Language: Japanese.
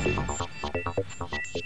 あっ。